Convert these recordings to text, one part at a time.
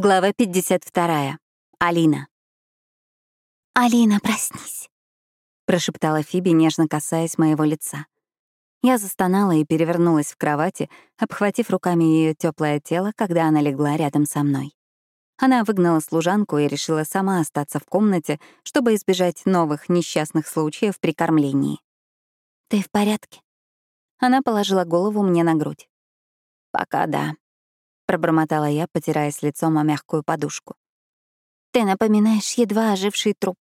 Глава 52. Алина. «Алина, проснись», — прошептала Фиби, нежно касаясь моего лица. Я застонала и перевернулась в кровати, обхватив руками ее теплое тело, когда она легла рядом со мной. Она выгнала служанку и решила сама остаться в комнате, чтобы избежать новых несчастных случаев при кормлении. «Ты в порядке?» Она положила голову мне на грудь. «Пока да», пробормотала я, потираясь лицом о мягкую подушку. «Ты напоминаешь едва оживший труп».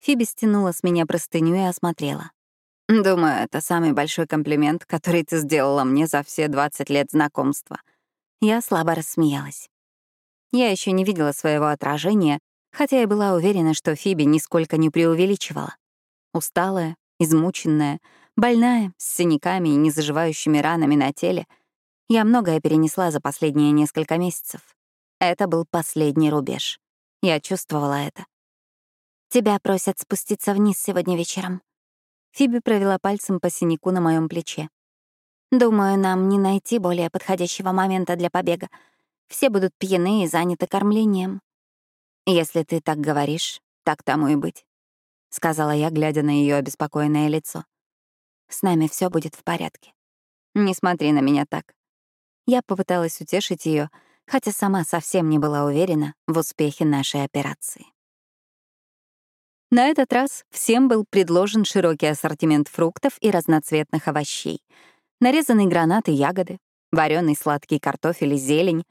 Фиби стянула с меня простыню и осмотрела. «Думаю, это самый большой комплимент, который ты сделала мне за все 20 лет знакомства». Я слабо рассмеялась. Я еще не видела своего отражения, хотя и была уверена, что Фиби нисколько не преувеличивала. Усталая, измученная, больная, с синяками и незаживающими ранами на теле — я многое перенесла за последние несколько месяцев. Это был последний рубеж. Я чувствовала это. «Тебя просят спуститься вниз сегодня вечером». Фиби провела пальцем по синяку на моем плече. «Думаю, нам не найти более подходящего момента для побега. Все будут пьяны и заняты кормлением». «Если ты так говоришь, так тому и быть», — сказала я, глядя на ее обеспокоенное лицо. «С нами все будет в порядке. Не смотри на меня так. Я попыталась утешить ее, хотя сама совсем не была уверена в успехе нашей операции. На этот раз всем был предложен широкий ассортимент фруктов и разноцветных овощей. Нарезанные гранаты ягоды, вареный сладкий картофель и зелень.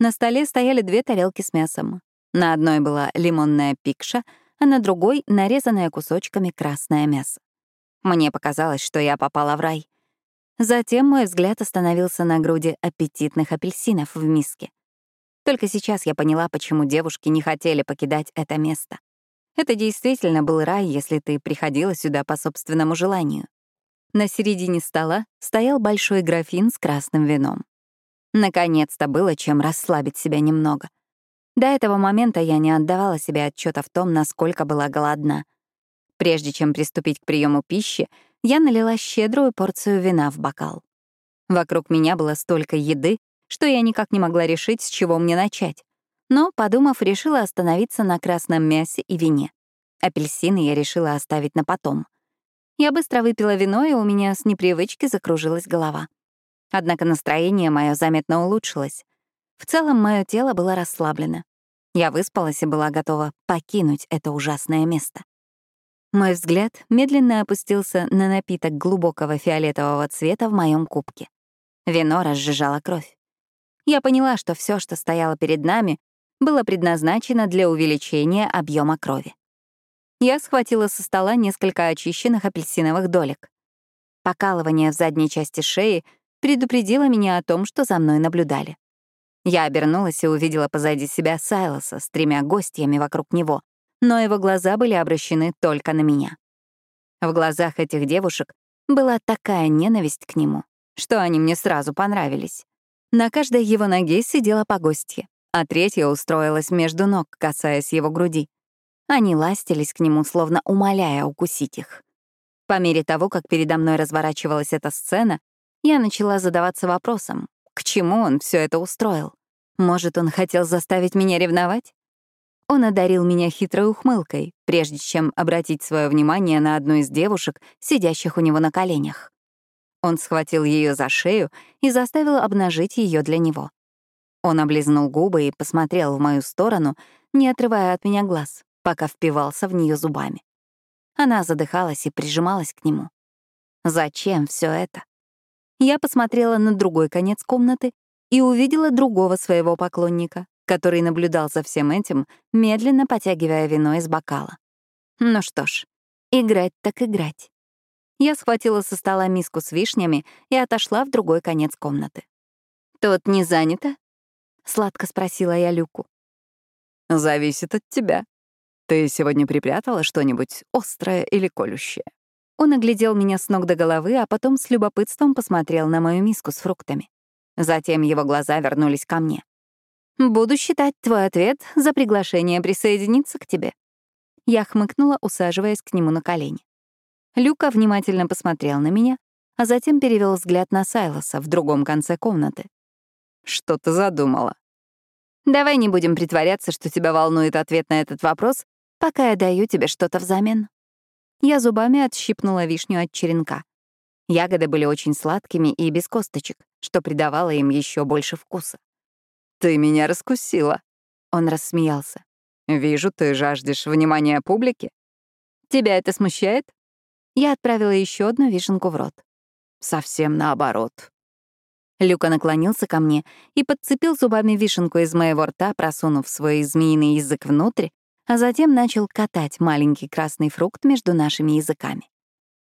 На столе стояли две тарелки с мясом. На одной была лимонная пикша, а на другой — нарезанное кусочками красное мясо. Мне показалось, что я попала в рай. Затем мой взгляд остановился на груди аппетитных апельсинов в миске. Только сейчас я поняла, почему девушки не хотели покидать это место. Это действительно был рай, если ты приходила сюда по собственному желанию. На середине стола стоял большой графин с красным вином. Наконец-то было чем расслабить себя немного. До этого момента я не отдавала себе отчета в том, насколько была голодна. Прежде чем приступить к приему пищи, я налила щедрую порцию вина в бокал. Вокруг меня было столько еды, что я никак не могла решить, с чего мне начать. Но, подумав, решила остановиться на красном мясе и вине. Апельсины я решила оставить на потом. Я быстро выпила вино, и у меня с непривычки закружилась голова. Однако настроение мое заметно улучшилось. В целом, мое тело было расслаблено. Я выспалась и была готова покинуть это ужасное место. Мой взгляд медленно опустился на напиток глубокого фиолетового цвета в моем кубке. Вино разжижало кровь. Я поняла, что все, что стояло перед нами, было предназначено для увеличения объема крови. Я схватила со стола несколько очищенных апельсиновых долек. Покалывание в задней части шеи предупредило меня о том, что за мной наблюдали. Я обернулась и увидела позади себя Сайлоса с тремя гостями вокруг него, но его глаза были обращены только на меня. В глазах этих девушек была такая ненависть к нему, что они мне сразу понравились. На каждой его ноге сидела по гостье, а третья устроилась между ног, касаясь его груди. Они ластились к нему, словно умоляя укусить их. По мере того, как передо мной разворачивалась эта сцена, я начала задаваться вопросом, к чему он все это устроил. Может, он хотел заставить меня ревновать? Он одарил меня хитрой ухмылкой, прежде чем обратить свое внимание на одну из девушек, сидящих у него на коленях. Он схватил ее за шею и заставил обнажить ее для него. Он облизнул губы и посмотрел в мою сторону, не отрывая от меня глаз, пока впивался в нее зубами. Она задыхалась и прижималась к нему. Зачем все это? Я посмотрела на другой конец комнаты и увидела другого своего поклонника, который наблюдал за всем этим, медленно потягивая вино из бокала. Ну что ж, играть так играть. Я схватила со стола миску с вишнями и отошла в другой конец комнаты. «Тут не занято?» — сладко спросила я Люку. «Зависит от тебя. Ты сегодня припрятала что-нибудь острое или колющее?» Он оглядел меня с ног до головы, а потом с любопытством посмотрел на мою миску с фруктами. Затем его глаза вернулись ко мне. Буду считать твой ответ за приглашение присоединиться к тебе. Я хмыкнула, усаживаясь к нему на колени. Люка внимательно посмотрел на меня, а затем перевел взгляд на Сайлоса в другом конце комнаты. «Что ты задумала?» Давай не будем притворяться, что тебя волнует ответ на этот вопрос, пока я даю тебе что-то взамен. Я зубами отщипнула вишню от черенка. Ягоды были очень сладкими и без косточек, что придавало им еще больше вкуса. «Ты меня раскусила», — он рассмеялся. «Вижу, ты жаждешь внимания публики». «Тебя это смущает?» Я отправила еще одну вишенку в рот. «Совсем наоборот». Люка наклонился ко мне и подцепил зубами вишенку из моего рта, просунув свой змеиный язык внутрь, а затем начал катать маленький красный фрукт между нашими языками.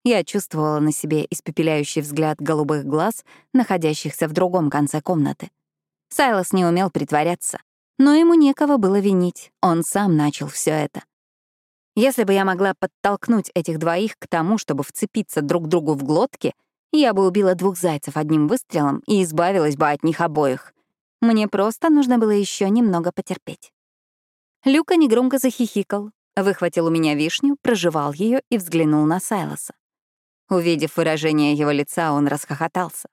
Я чувствовала на себе испепеляющий взгляд голубых глаз, находящихся в другом конце комнаты. Сайлос не умел притворяться, но ему некого было винить, он сам начал все это. Если бы я могла подтолкнуть этих двоих к тому, чтобы вцепиться друг другу в глотки, я бы убила двух зайцев одним выстрелом и избавилась бы от них обоих. Мне просто нужно было еще немного потерпеть. Люка негромко захихикал, выхватил у меня вишню, прожевал ее и взглянул на Сайлоса. Увидев выражение его лица, он расхохотался.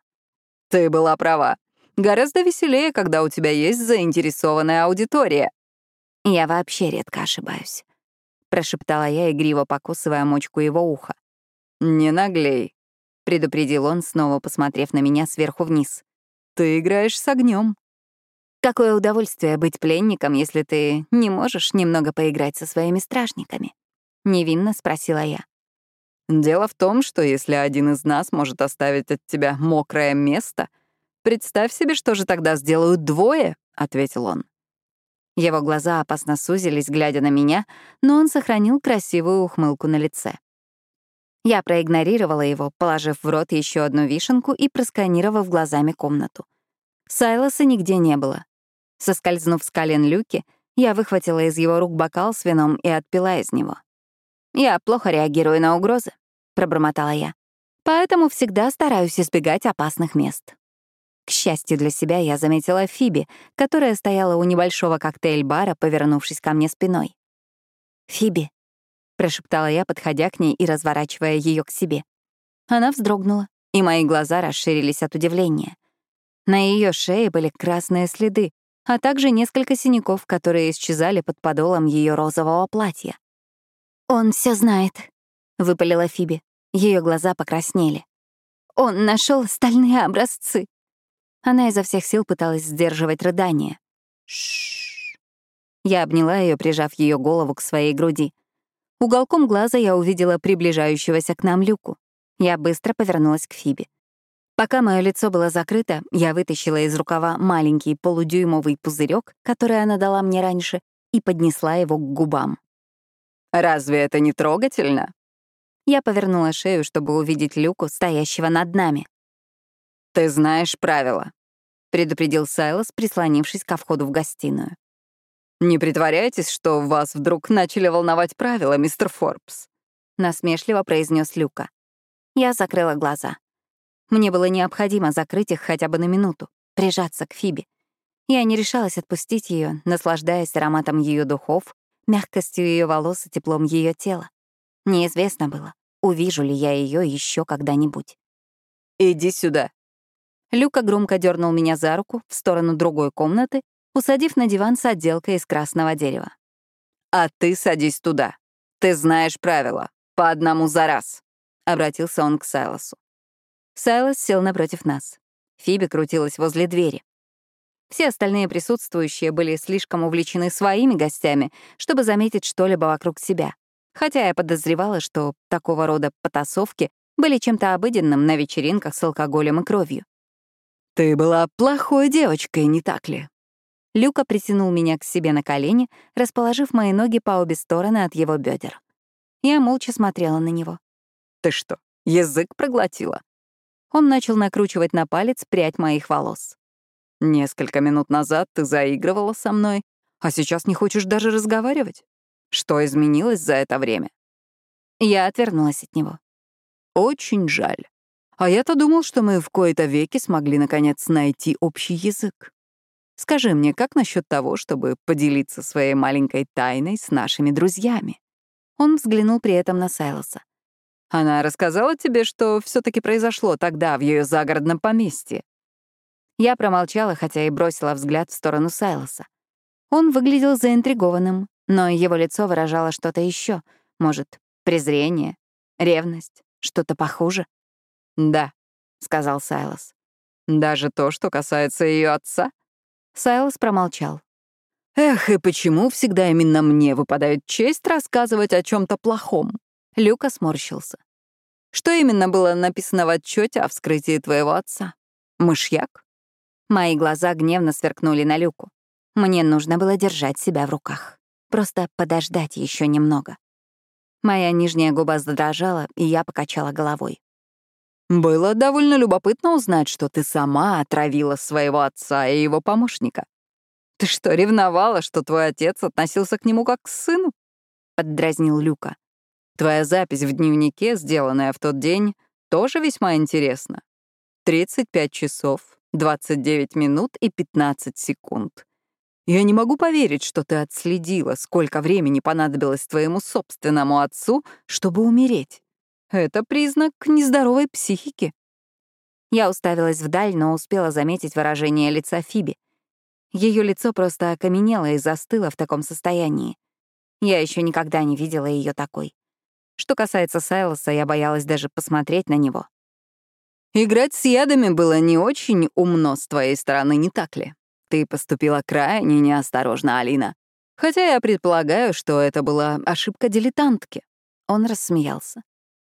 «Ты была права. Гораздо веселее, когда у тебя есть заинтересованная аудитория». «Я вообще редко ошибаюсь», — прошептала я, игриво покусывая мочку его уха. «Не наглей», — предупредил он, снова посмотрев на меня сверху вниз. «Ты играешь с огнем. Какое удовольствие быть пленником, если ты не можешь немного поиграть со своими стражниками? Невинно спросила я. Дело в том, что если один из нас может оставить от тебя мокрое место, представь себе, что же тогда сделают двое, ответил он. Его глаза опасно сузились, глядя на меня, но он сохранил красивую ухмылку на лице. Я проигнорировала его, положив в рот еще одну вишенку и просканировав глазами комнату. Сайлоса нигде не было. Соскользнув с колен Люки, я выхватила из его рук бокал с вином и отпила из него. Я плохо реагирую на угрозы. — пробормотала я. «Поэтому всегда стараюсь избегать опасных мест». К счастью для себя, я заметила Фиби, которая стояла у небольшого коктейль-бара, повернувшись ко мне спиной. «Фиби», — прошептала я, подходя к ней и разворачивая ее к себе. Она вздрогнула, и мои глаза расширились от удивления. На ее шее были красные следы, а также несколько синяков, которые исчезали под подолом ее розового платья. «Он все знает», выпалила Фиби. Ее глаза покраснели. Он нашел стальные образцы. Она изо всех сил пыталась сдерживать рыдание. Шш. Я обняла ее, прижав ее голову к своей груди. Уголком глаза я увидела приближающегося к нам люку. Я быстро повернулась к Фиби. Пока мое лицо было закрыто, я вытащила из рукава маленький полудюймовый пузырек, который она дала мне раньше, и поднесла его к губам. «Разве это не трогательно?» Я повернула шею, чтобы увидеть Люку, стоящего над нами. «Ты знаешь правила», — предупредил Сайлос, прислонившись ко входу в гостиную. «Не притворяйтесь, что вас вдруг начали волновать правила, мистер Форбс», — насмешливо произнес Люка. Я закрыла глаза. Мне было необходимо закрыть их хотя бы на минуту, прижаться к Фиби. Я не решалась отпустить ее, наслаждаясь ароматом ее духов, мягкостью ее волос и теплом ее тела. Неизвестно было, увижу ли я ее еще когда-нибудь. «Иди сюда». Люка громко дернул меня за руку в сторону другой комнаты, усадив на диван с отделкой из красного дерева. «А ты садись туда. Ты знаешь правила. По одному за раз», — обратился он к Сайлосу. Сайлос сел напротив нас. Фиби крутилась возле двери. Все остальные присутствующие были слишком увлечены своими гостями, чтобы заметить что-либо вокруг себя хотя я подозревала, что такого рода потасовки были чем-то обыденным на вечеринках с алкоголем и кровью. «Ты была плохой девочкой, не так ли?» Люка притянул меня к себе на колени, расположив мои ноги по обе стороны от его бедер. Я молча смотрела на него. «Ты что, язык проглотила?» Он начал накручивать на палец прядь моих волос. «Несколько минут назад ты заигрывала со мной, а сейчас не хочешь даже разговаривать? Что изменилось за это время? Я отвернулась от него. Очень жаль. А я-то думал, что мы в кои-то веки смогли наконец найти общий язык. Скажи мне, как насчет того, чтобы поделиться своей маленькой тайной с нашими друзьями? Он взглянул при этом на Сайлоса. Она рассказала тебе, что все таки произошло тогда в ее загородном поместье. Я промолчала, хотя и бросила взгляд в сторону Сайлоса. Он выглядел заинтригованным, но его лицо выражало что-то еще, может, презрение, ревность, что-то похуже. «Да», — сказал Сайлос. «Даже то, что касается ее отца?» Сайлос промолчал. «Эх, и почему всегда именно мне выпадает честь рассказывать о чем то плохом?» Люка сморщился. «Что именно было написано в отчете о вскрытии твоего отца? Мышьяк?» Мои глаза гневно сверкнули на Люку. Мне нужно было держать себя в руках. Просто подождать еще немного. Моя нижняя губа задрожала, и я покачала головой. «Было довольно любопытно узнать, что ты сама отравила своего отца и его помощника. Ты что, ревновала, что твой отец относился к нему как к сыну?» — поддразнил Люка. «Твоя запись в дневнике, сделанная в тот день, тоже весьма интересна. 35 часов, 29 минут и 15 секунд. Я не могу поверить, что ты отследила, сколько времени понадобилось твоему собственному отцу, чтобы умереть. Это признак нездоровой психики. Я уставилась вдаль, но успела заметить выражение лица Фиби. Ее лицо просто окаменело и застыло в таком состоянии. Я еще никогда не видела ее такой. Что касается Сайлоса, я боялась даже посмотреть на него. Играть с ядами было не очень умно с твоей стороны, не так ли? Ты поступила крайне неосторожно, Алина. Хотя я предполагаю, что это была ошибка дилетантки. Он рассмеялся.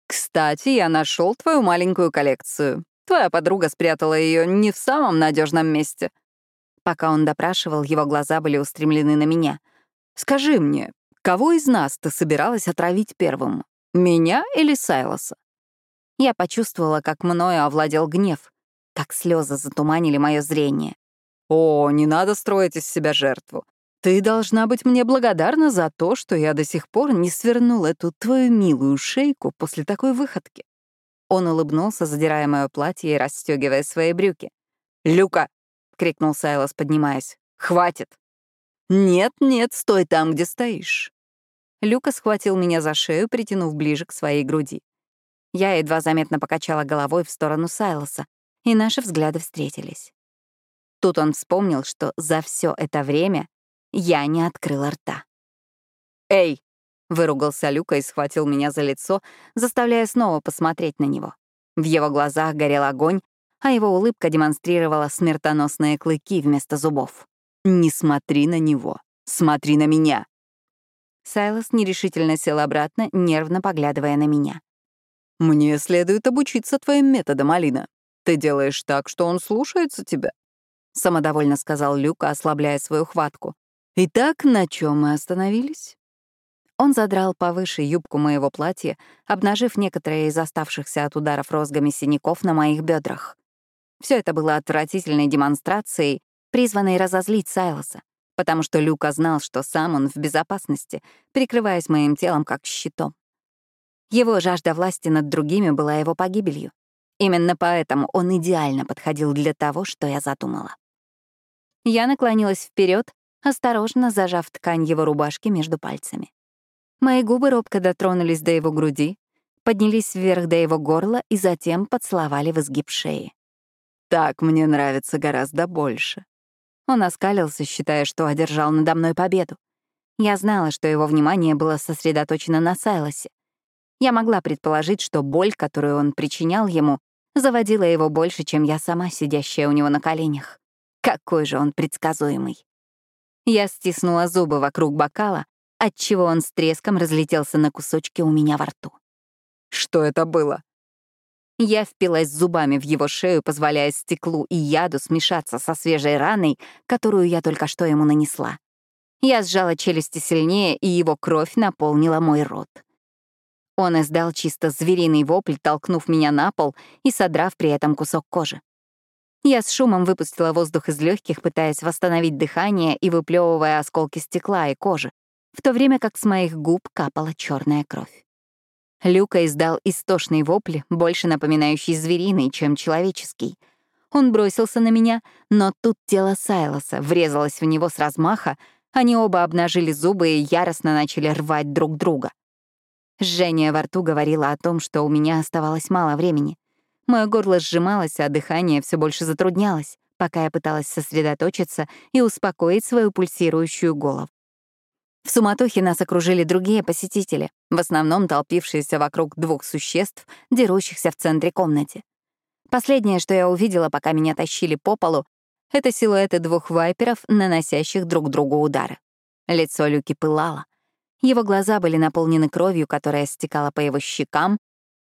Кстати, я нашел твою маленькую коллекцию. Твоя подруга спрятала ее не в самом надежном месте. Пока он допрашивал, его глаза были устремлены на меня. Скажи мне, кого из нас ты собиралась отравить первым? Меня или Сайлоса? Я почувствовала, как мною овладел гнев, как слезы затуманили мое зрение. «О, не надо строить из себя жертву. Ты должна быть мне благодарна за то, что я до сих пор не свернул эту твою милую шейку после такой выходки». Он улыбнулся, задирая мое платье и расстегивая свои брюки. «Люка!» — крикнул Сайлос, поднимаясь. «Хватит!» «Нет, нет, стой там, где стоишь». Люка схватил меня за шею, притянув ближе к своей груди. Я едва заметно покачала головой в сторону Сайлоса, и наши взгляды встретились. Тут он вспомнил, что за все это время я не открыла рта. «Эй!» — выругался Люка и схватил меня за лицо, заставляя снова посмотреть на него. В его глазах горел огонь, а его улыбка демонстрировала смертоносные клыки вместо зубов. «Не смотри на него, смотри на меня!» Сайлос нерешительно сел обратно, нервно поглядывая на меня. «Мне следует обучиться твоим методам, Алина. Ты делаешь так, что он слушается тебя самодовольно сказал Люка, ослабляя свою хватку. Итак, на чем мы остановились? Он задрал повыше юбку моего платья, обнажив некоторые из оставшихся от ударов розгами синяков на моих бедрах. Все это было отвратительной демонстрацией, призванной разозлить Сайлоса, потому что Люка знал, что сам он в безопасности, прикрываясь моим телом как щитом. Его жажда власти над другими была его погибелью. Именно поэтому он идеально подходил для того, что я задумала. Я наклонилась вперед, осторожно зажав ткань его рубашки между пальцами. Мои губы робко дотронулись до его груди, поднялись вверх до его горла и затем поцеловали в изгиб шеи. «Так мне нравится гораздо больше». Он оскалился, считая, что одержал надо мной победу. Я знала, что его внимание было сосредоточено на Сайлосе. Я могла предположить, что боль, которую он причинял ему, заводила его больше, чем я сама, сидящая у него на коленях. Какой же он предсказуемый. Я стиснула зубы вокруг бокала, отчего он с треском разлетелся на кусочки у меня во рту. Что это было? Я впилась зубами в его шею, позволяя стеклу и яду смешаться со свежей раной, которую я только что ему нанесла. Я сжала челюсти сильнее, и его кровь наполнила мой рот. Он издал чисто звериный вопль, толкнув меня на пол и содрав при этом кусок кожи. Я с шумом выпустила воздух из легких, пытаясь восстановить дыхание и выплевывая осколки стекла и кожи, в то время как с моих губ капала черная кровь. Люка издал истошный вопль, больше напоминающий звериный, чем человеческий. Он бросился на меня, но тут тело Сайлоса врезалось в него с размаха, они оба обнажили зубы и яростно начали рвать друг друга. Жжение во рту говорило о том, что у меня оставалось мало времени — Мое горло сжималось, а дыхание все больше затруднялось, пока я пыталась сосредоточиться и успокоить свою пульсирующую голову. В суматохе нас окружили другие посетители, в основном толпившиеся вокруг двух существ, дерущихся в центре комнаты. Последнее, что я увидела, пока меня тащили по полу, это силуэты двух вайперов, наносящих друг другу удары. Лицо Люки пылало. Его глаза были наполнены кровью, которая стекала по его щекам,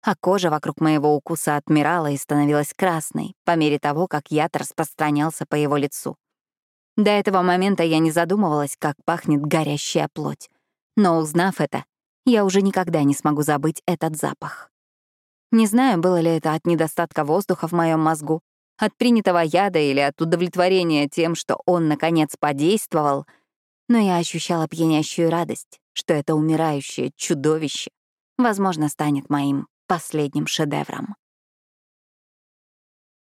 а кожа вокруг моего укуса отмирала и становилась красной по мере того, как яд распространялся по его лицу. До этого момента я не задумывалась, как пахнет горящая плоть. Но узнав это, я уже никогда не смогу забыть этот запах. Не знаю, было ли это от недостатка воздуха в моем мозгу, от принятого яда или от удовлетворения тем, что он, наконец, подействовал, но я ощущала пьянящую радость, что это умирающее чудовище, возможно, станет моим последним шедевром.